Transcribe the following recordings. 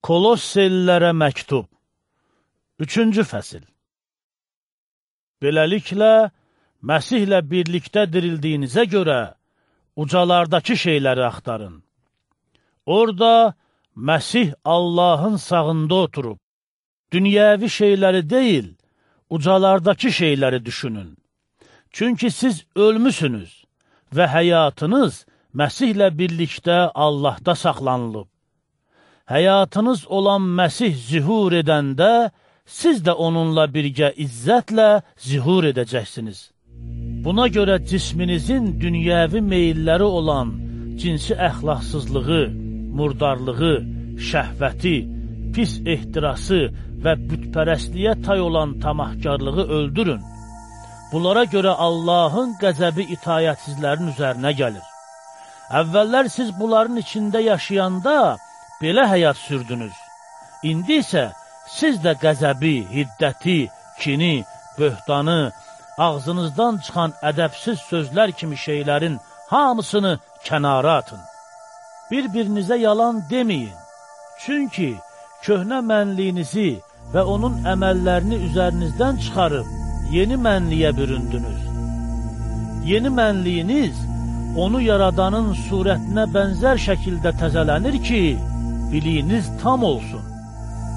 Kolossellərə məktub 3-cü fəsil Beləliklə, Məsihlə birlikdə dirildiyinizə görə ucalardakı şeyləri axtarın. Orada Məsih Allahın sağında oturub, dünyəvi şeyləri deyil, ucalardakı şeyləri düşünün. Çünki siz ölmüsünüz və həyatınız Məsihlə birlikdə Allahda saxlanılıb. Həyatınız olan Məsih zühur edəndə, siz də onunla birgə izzətlə zühur edəcəksiniz. Buna görə cisminizin dünyəvi meyilləri olan cinsi əxlaqsızlığı, murdarlığı, şəhvəti, pis ehtirası və bütpərəstliyə tay olan tamahkarlığı öldürün. Bunlara görə Allahın qəzəbi itayətsizlərin üzərinə gəlir. Əvvəllər siz bunların içində yaşayanda belə həyat sürdünüz. İndi isə siz də qəzəbi, hiddəti, kini, böhtanı, ağzınızdan çıxan ədəbsiz sözlər kimi şeylərin hamısını kənara atın. Bir-birinizə yalan deməyin. Çünki köhnə mənliyinizi və onun əməllərini üzərinizdən çıxarıb yeni mənliyə büründünüz. Yeni mənliyiniz onu yaradanın surətinə bənzər şəkildə təzələnir ki, biliyiniz tam olsun.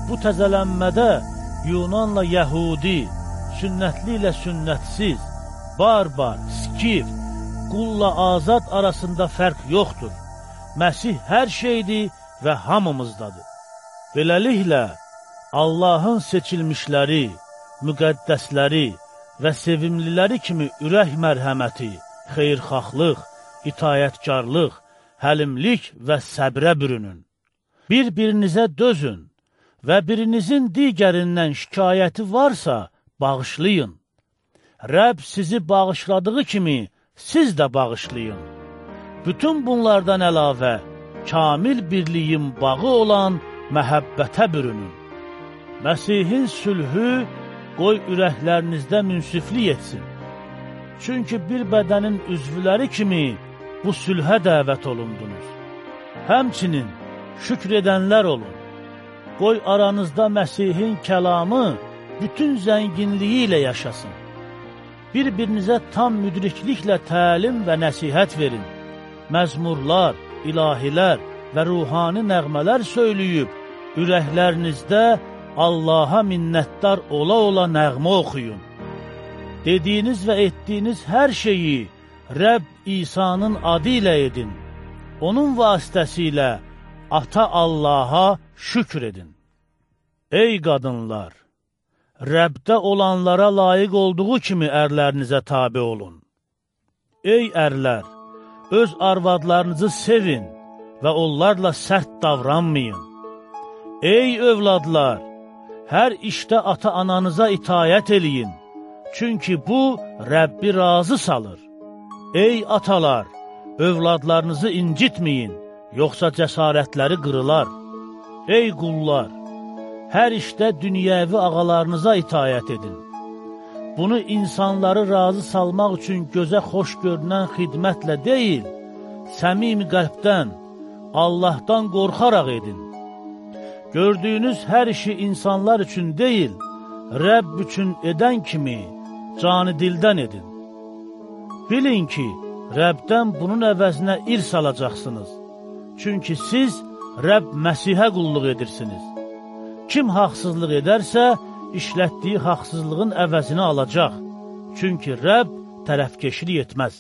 Bu təzələnmədə Yunanla Yəhudi, sünnətli ilə sünnətsiz, barbar, skif, qulla azad arasında fərq yoxdur. Məsih hər şeydir və hamımızdadır. Beləliklə, Allahın seçilmişləri, müqəddəsləri və sevimliləri kimi ürək mərhəməti, xeyrxahlıq, itayətkarlıq, həlimlik və səbrə bürünün. Bir-birinizə dözün və birinizin digərindən şikayəti varsa, bağışlayın. Rəbb sizi bağışladığı kimi siz də bağışlayın. Bütün bunlardan əlavə, kamil birliyin bağı olan məhəbbətə bürünün. Məsihin sülhü qoy ürəklərinizdə münsiflik etsin. Çünki bir bədənin üzvləri kimi bu sülhə dəvət olundunuz. Həmçinin şükr edənlər olun. Qoy aranızda Məsihin kəlamı bütün zənginliyi ilə yaşasın. Bir-birinizə tam müdrikliklə təlim və nəsihət verin. Məzmurlar, ilahilər və ruhani nəğmələr söyləyib, ürəklərinizdə Allaha minnətdar ola-ola nəğmə oxuyun. Dediyiniz və etdiyiniz hər şeyi Rəbb İsa'nın adı ilə edin. Onun vasitəsilə Ata Allaha şükür edin. Ey qadınlar! Rəbdə olanlara layiq olduğu kimi ərlərinizə tabi olun. Ey ərlər! Öz arvadlarınızı sevin və onlarla sərt davranmayın. Ey övladlar! Hər işdə ata-ananıza itayət eləyin, çünki bu Rəbbi razı salır. Ey atalar, övladlarınızı incitməyin, yoxsa cəsarətləri qırılar. Ey qullar, hər işdə dünyəvi ağalarınıza itayət edin. Bunu insanları razı salmaq üçün gözə xoş görünən xidmətlə deyil, səmimi qəlbdən, Allahdan qorxaraq edin. Gördüyünüz hər işi insanlar üçün deyil, Rəbb üçün edən kimi canı dildən edin. Bilin ki, Rəbdən bunun əvəzinə irs alacaqsınız. Çünki siz Rəbb Məsihə qulluq edirsiniz. Kim haqsızlıq edərsə, işlətdiyi haqsızlığın əvəzini alacaq. Çünki Rəbb tərəfkeşlik etməz.